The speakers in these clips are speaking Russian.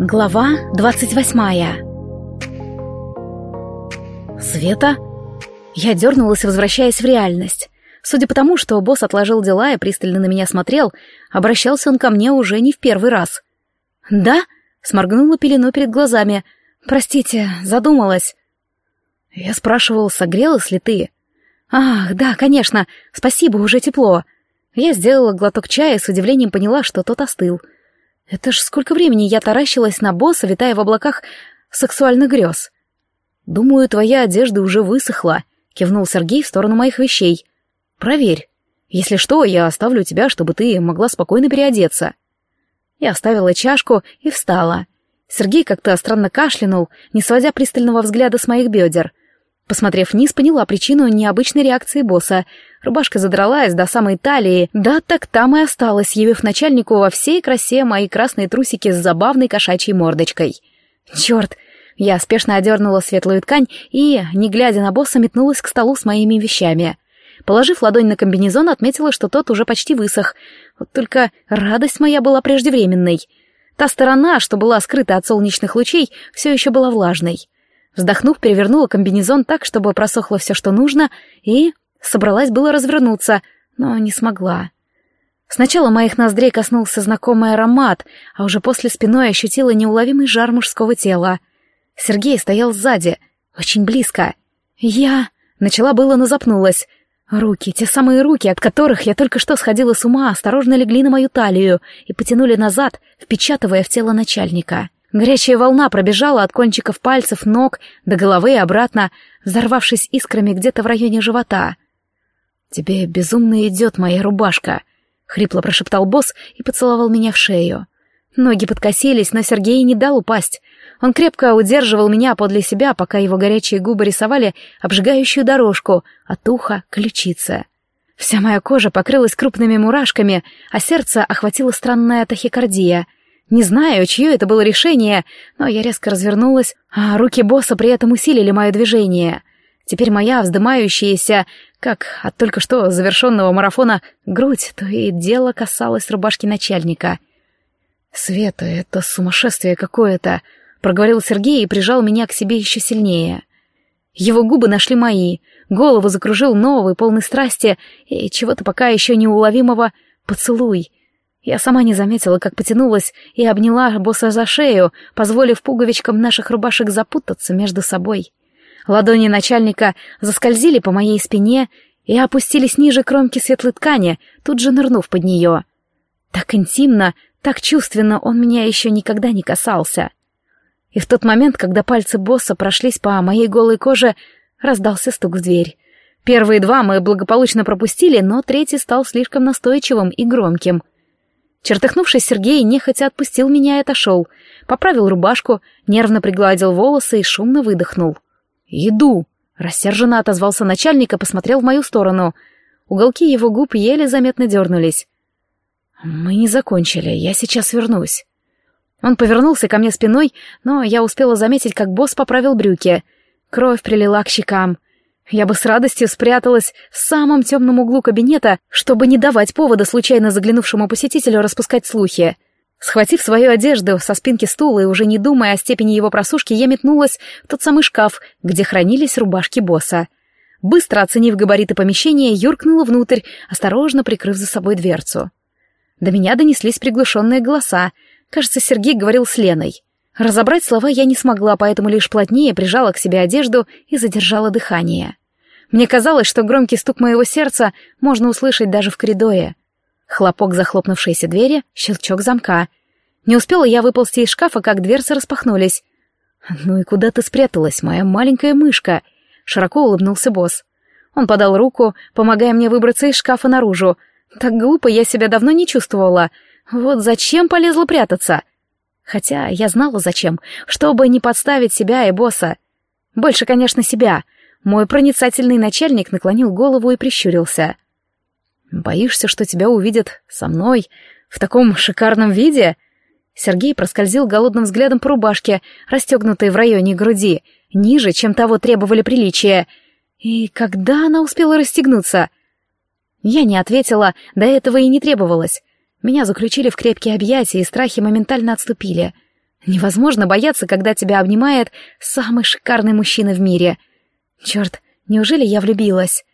Глава двадцать восьмая «Света?» Я дернулась, возвращаясь в реальность. Судя по тому, что босс отложил дела и пристально на меня смотрел, обращался он ко мне уже не в первый раз. «Да?» — сморгнула пелену перед глазами. «Простите, задумалась». Я спрашивал, согрелась ли ты? «Ах, да, конечно, спасибо, уже тепло». Я сделала глоток чая и с удивлением поняла, что тот остыл. Это ж сколько времени я таращилась на босса, витая в облаках сексуальных грез. «Думаю, твоя одежда уже высохла», — кивнул Сергей в сторону моих вещей. «Проверь. Если что, я оставлю тебя, чтобы ты могла спокойно переодеться». Я оставила чашку и встала. Сергей как-то странно кашлянул, не сводя пристального взгляда с моих бедер. Посмотрев вниз, поняла причину необычной реакции босса. Рубашка задралась до самой талии, да так там и осталась, явив начальнику во всей красе мои красные трусики с забавной кошачьей мордочкой. Черт! Я спешно одернула светлую ткань и, не глядя на босса, метнулась к столу с моими вещами. Положив ладонь на комбинезон, отметила, что тот уже почти высох. Вот только радость моя была преждевременной. Та сторона, что была скрыта от солнечных лучей, все еще была влажной. Вздохнув, перевернула комбинезон так, чтобы просохло все, что нужно, и собралась было развернуться, но не смогла. Сначала моих ноздрей коснулся знакомый аромат, а уже после спиной ощутила неуловимый жар мужского тела. Сергей стоял сзади, очень близко. Я... Начала было, но запнулась. Руки, те самые руки, от которых я только что сходила с ума, осторожно легли на мою талию и потянули назад, впечатывая в тело начальника. Горячая волна пробежала от кончиков пальцев, ног до головы и обратно, взорвавшись искрами где-то в районе живота. «Тебе безумно идет моя рубашка», — хрипло прошептал босс и поцеловал меня в шею. Ноги подкосились, но Сергей не дал упасть. Он крепко удерживал меня подле себя, пока его горячие губы рисовали обжигающую дорожку от уха к ключице. Вся моя кожа покрылась крупными мурашками, а сердце охватила странная тахикардия — не знаю, чье это было решение, но я резко развернулась, а руки босса при этом усилили мое движение. Теперь моя вздымающаяся, как от только что завершенного марафона, грудь, то и дело касалась рубашки начальника. «Света, это сумасшествие какое-то», — проговорил Сергей и прижал меня к себе еще сильнее. Его губы нашли мои, голову закружил новый, полный страсти и чего-то пока еще неуловимого поцелуй — я сама не заметила, как потянулась и обняла босса за шею, позволив пуговичкам наших рубашек запутаться между собой. Ладони начальника заскользили по моей спине и опустились ниже кромки светлой ткани, тут же нырнув под нее. Так интимно, так чувственно он меня еще никогда не касался. И в тот момент, когда пальцы босса прошлись по моей голой коже, раздался стук в дверь. Первые два мы благополучно пропустили, но третий стал слишком настойчивым и громким — Чертыхнувшись, Сергей нехотя отпустил меня и отошел, поправил рубашку, нервно пригладил волосы и шумно выдохнул. «Иду!» — рассерженно отозвался начальник и посмотрел в мою сторону. Уголки его губ еле заметно дернулись. «Мы не закончили, я сейчас вернусь». Он повернулся ко мне спиной, но я успела заметить, как босс поправил брюки. Кровь прилила к щекам. Я бы с радостью спряталась в самом темном углу кабинета, чтобы не давать повода случайно заглянувшему посетителю распускать слухи. Схватив свою одежду со спинки стула и уже не думая о степени его просушки, я метнулась в тот самый шкаф, где хранились рубашки босса. Быстро оценив габариты помещения, юркнула внутрь, осторожно прикрыв за собой дверцу. До меня донеслись приглушенные голоса. Кажется, Сергей говорил с Леной. Разобрать слова я не смогла, поэтому лишь плотнее прижала к себе одежду и задержала дыхание. Мне казалось, что громкий стук моего сердца можно услышать даже в коридоре. Хлопок захлопнувшейся двери, щелчок замка. Не успела я выползти из шкафа, как дверцы распахнулись. «Ну и куда ты спряталась, моя маленькая мышка?» Широко улыбнулся босс. Он подал руку, помогая мне выбраться из шкафа наружу. Так глупо я себя давно не чувствовала. Вот зачем полезла прятаться? Хотя я знала зачем, чтобы не подставить себя и босса. Больше, конечно, себя. Мой проницательный начальник наклонил голову и прищурился. «Боишься, что тебя увидят со мной в таком шикарном виде?» Сергей проскользил голодным взглядом по рубашке, расстегнутой в районе груди, ниже, чем того требовали приличия. И когда она успела расстегнуться? Я не ответила, до этого и не требовалось. Меня заключили в крепкие объятия, и страхи моментально отступили. Невозможно бояться, когда тебя обнимает самый шикарный мужчина в мире. Черт, неужели я влюбилась?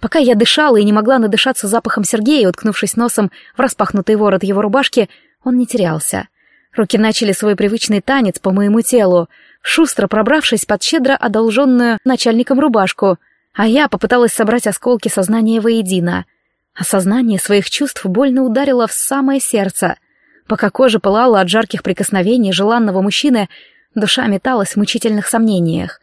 Пока я дышала и не могла надышаться запахом Сергея, уткнувшись носом в распахнутый ворот его рубашки, он не терялся. Руки начали свой привычный танец по моему телу, шустро пробравшись под щедро одолженную начальником рубашку, а я попыталась собрать осколки сознания воедино. Осознание своих чувств больно ударило в самое сердце. Пока кожа пылала от жарких прикосновений желанного мужчины, душа металась в мучительных сомнениях.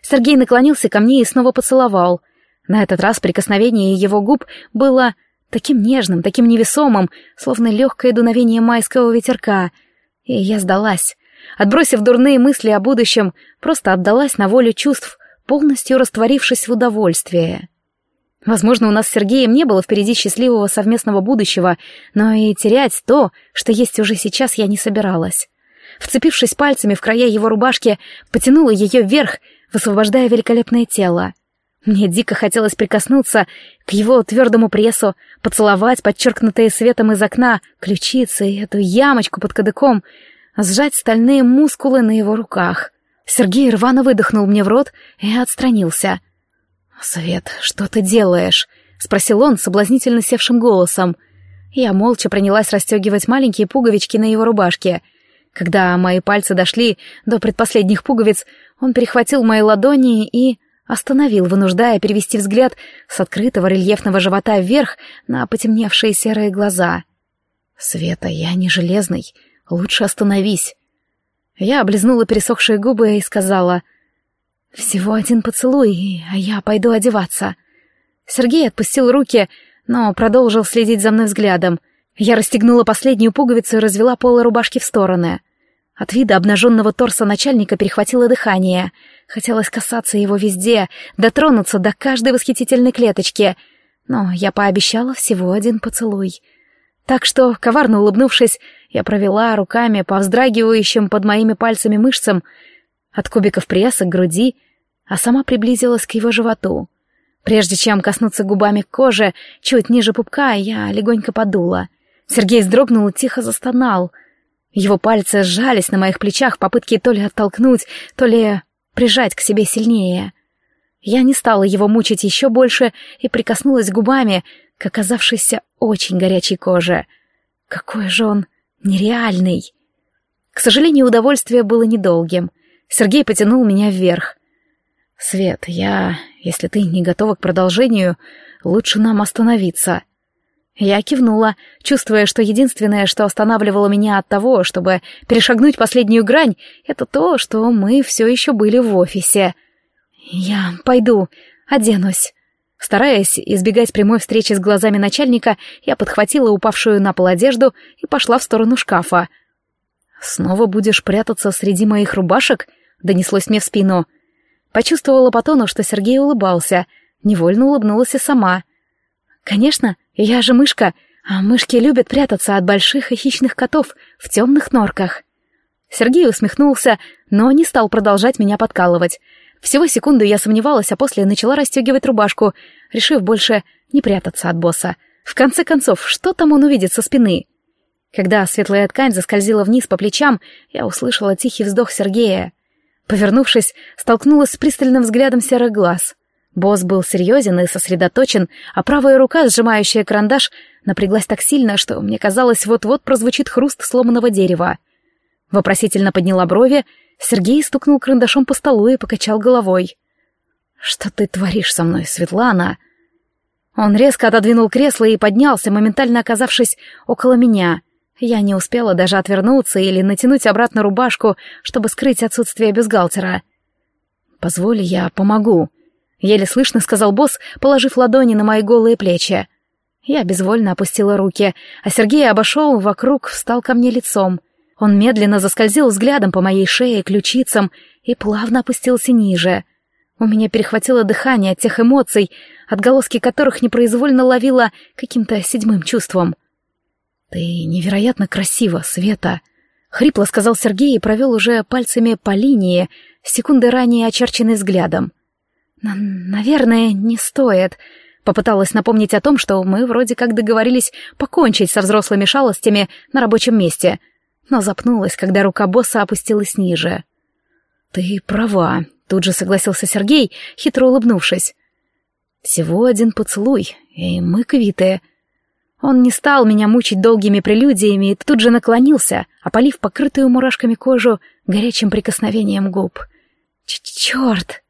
Сергей наклонился ко мне и снова поцеловал. На этот раз прикосновение его губ было таким нежным, таким невесомым, словно легкое дуновение майского ветерка — и я сдалась. Отбросив дурные мысли о будущем, просто отдалась на волю чувств, полностью растворившись в удовольствии. Возможно, у нас с Сергеем не было впереди счастливого совместного будущего, но и терять то, что есть уже сейчас, я не собиралась. Вцепившись пальцами в края его рубашки, потянула ее вверх, высвобождая великолепное тело. Мне дико хотелось прикоснуться к его твердому прессу, поцеловать подчеркнутые светом из окна ключицы и эту ямочку под кадыком, сжать стальные мускулы на его руках. Сергей рвано выдохнул мне в рот и отстранился. «Свет, что ты делаешь?» — спросил он соблазнительно севшим голосом. Я молча принялась расстегивать маленькие пуговички на его рубашке. Когда мои пальцы дошли до предпоследних пуговиц, он перехватил мои ладони и Остановил, вынуждая перевести взгляд с открытого рельефного живота вверх на потемневшие серые глаза. «Света, я не железный. Лучше остановись». Я облизнула пересохшие губы и сказала, «Всего один поцелуй, а я пойду одеваться». Сергей отпустил руки, но продолжил следить за мной взглядом. Я расстегнула последнюю пуговицу и развела полы рубашки в стороны. От вида обнаженного торса начальника перехватило дыхание. Хотелось касаться его везде, дотронуться до каждой восхитительной клеточки. Но я пообещала всего один поцелуй. Так что, коварно улыбнувшись, я провела руками по вздрагивающим под моими пальцами мышцам от кубиков пресса к груди, а сама приблизилась к его животу. Прежде чем коснуться губами кожи, чуть ниже пупка, я легонько подула. Сергей вздрогнул и тихо застонал — его пальцы сжались на моих плечах в попытке то ли оттолкнуть, то ли прижать к себе сильнее. Я не стала его мучить еще больше и прикоснулась губами к оказавшейся очень горячей коже. Какой же он нереальный! К сожалению, удовольствие было недолгим. Сергей потянул меня вверх. «Свет, я... Если ты не готова к продолжению, лучше нам остановиться», я кивнула, чувствуя, что единственное, что останавливало меня от того, чтобы перешагнуть последнюю грань, это то, что мы все еще были в офисе. «Я пойду, оденусь». Стараясь избегать прямой встречи с глазами начальника, я подхватила упавшую на пол одежду и пошла в сторону шкафа. «Снова будешь прятаться среди моих рубашек?» — донеслось мне в спину. Почувствовала по тону, что Сергей улыбался. Невольно улыбнулась и сама. «Конечно, я же мышка, а мышки любят прятаться от больших и хищных котов в темных норках. Сергей усмехнулся, но не стал продолжать меня подкалывать. Всего секунду я сомневалась, а после начала расстегивать рубашку, решив больше не прятаться от босса. В конце концов, что там он увидит со спины? Когда светлая ткань заскользила вниз по плечам, я услышала тихий вздох Сергея. Повернувшись, столкнулась с пристальным взглядом серых глаз — Босс был серьезен и сосредоточен, а правая рука, сжимающая карандаш, напряглась так сильно, что мне казалось, вот-вот прозвучит хруст сломанного дерева. Вопросительно подняла брови, Сергей стукнул карандашом по столу и покачал головой. «Что ты творишь со мной, Светлана?» Он резко отодвинул кресло и поднялся, моментально оказавшись около меня. Я не успела даже отвернуться или натянуть обратно рубашку, чтобы скрыть отсутствие бюстгальтера. «Позволь, я помогу», Еле слышно сказал босс, положив ладони на мои голые плечи. Я безвольно опустила руки, а Сергей обошел вокруг, встал ко мне лицом. Он медленно заскользил взглядом по моей шее, ключицам и плавно опустился ниже. У меня перехватило дыхание от тех эмоций, отголоски которых непроизвольно ловила каким-то седьмым чувством. «Ты невероятно красива, Света!» — хрипло сказал Сергей и провел уже пальцами по линии, секунды ранее очерченной взглядом. «Наверное, не стоит», — попыталась напомнить о том, что мы вроде как договорились покончить со взрослыми шалостями на рабочем месте. но запнулась, когда рука босса опустилась ниже. «Ты права», — тут же согласился Сергей, хитро улыбнувшись. «Всего один поцелуй, и мы квиты». Он не стал меня мучить долгими прелюдиями и тут же наклонился, опалив покрытую мурашками кожу горячим прикосновением губ. Ч «Черт!»